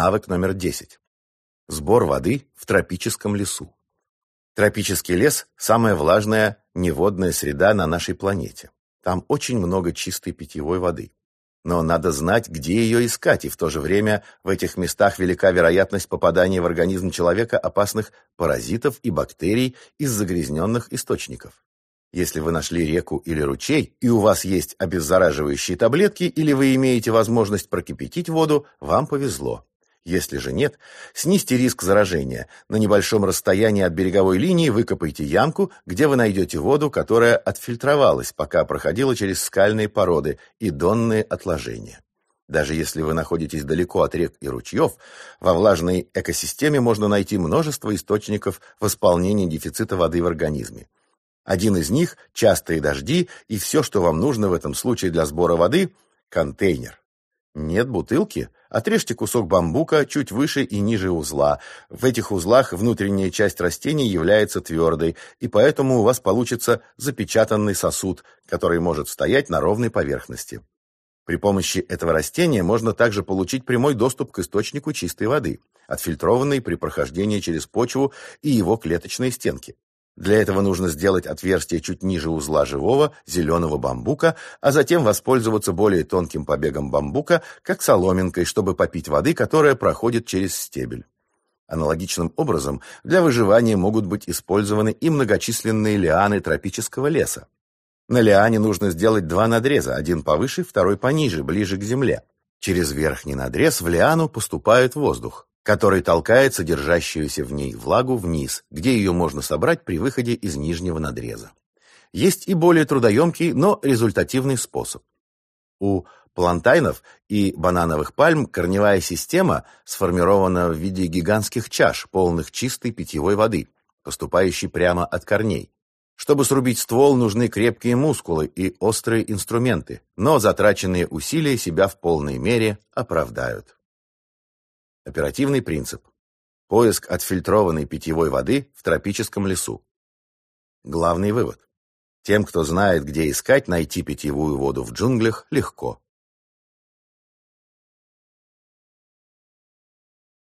Навык номер 10. Сбор воды в тропическом лесу. Тропический лес – самая влажная неводная среда на нашей планете. Там очень много чистой питьевой воды. Но надо знать, где ее искать, и в то же время в этих местах велика вероятность попадания в организм человека опасных паразитов и бактерий из загрязненных источников. Если вы нашли реку или ручей, и у вас есть обеззараживающие таблетки, или вы имеете возможность прокипятить воду, вам повезло. Если же нет, снизьте риск заражения. На небольшом расстоянии от береговой линии выкопайте ямку, где вы найдете воду, которая отфильтровалась, пока проходила через скальные породы и донные отложения. Даже если вы находитесь далеко от рек и ручьев, во влажной экосистеме можно найти множество источников восполнения дефицита воды в организме. Один из них – частые дожди, и все, что вам нужно в этом случае для сбора воды – контейнер. Нет бутылки? Отрежьте кусок бамбука чуть выше и ниже узла. В этих узлах внутренняя часть растения является твердой, и поэтому у вас получится запечатанный сосуд, который может стоять на ровной поверхности. При помощи этого растения можно также получить прямой доступ к источнику чистой воды, отфильтрованной при прохождении через почву и его клеточные стенки. Для этого нужно сделать отверстие чуть ниже узла живого зеленого бамбука, а затем воспользоваться более тонким побегом бамбука, как соломинкой, чтобы попить воды, которая проходит через стебель. Аналогичным образом для выживания могут быть использованы и многочисленные лианы тропического леса. На лиане нужно сделать два надреза, один повыше, второй пониже, ближе к земле. Через верхний надрез в лиану поступает воздух который толкает содержащуюся в ней влагу вниз, где ее можно собрать при выходе из нижнего надреза. Есть и более трудоемкий, но результативный способ. У плантайнов и банановых пальм корневая система сформирована в виде гигантских чаш, полных чистой питьевой воды, поступающей прямо от корней. Чтобы срубить ствол, нужны крепкие мускулы и острые инструменты, но затраченные усилия себя в полной мере оправдают. Оперативный принцип. Поиск отфильтрованной питьевой воды в тропическом лесу. Главный вывод. Тем, кто знает, где искать, найти питьевую воду в джунглях, легко.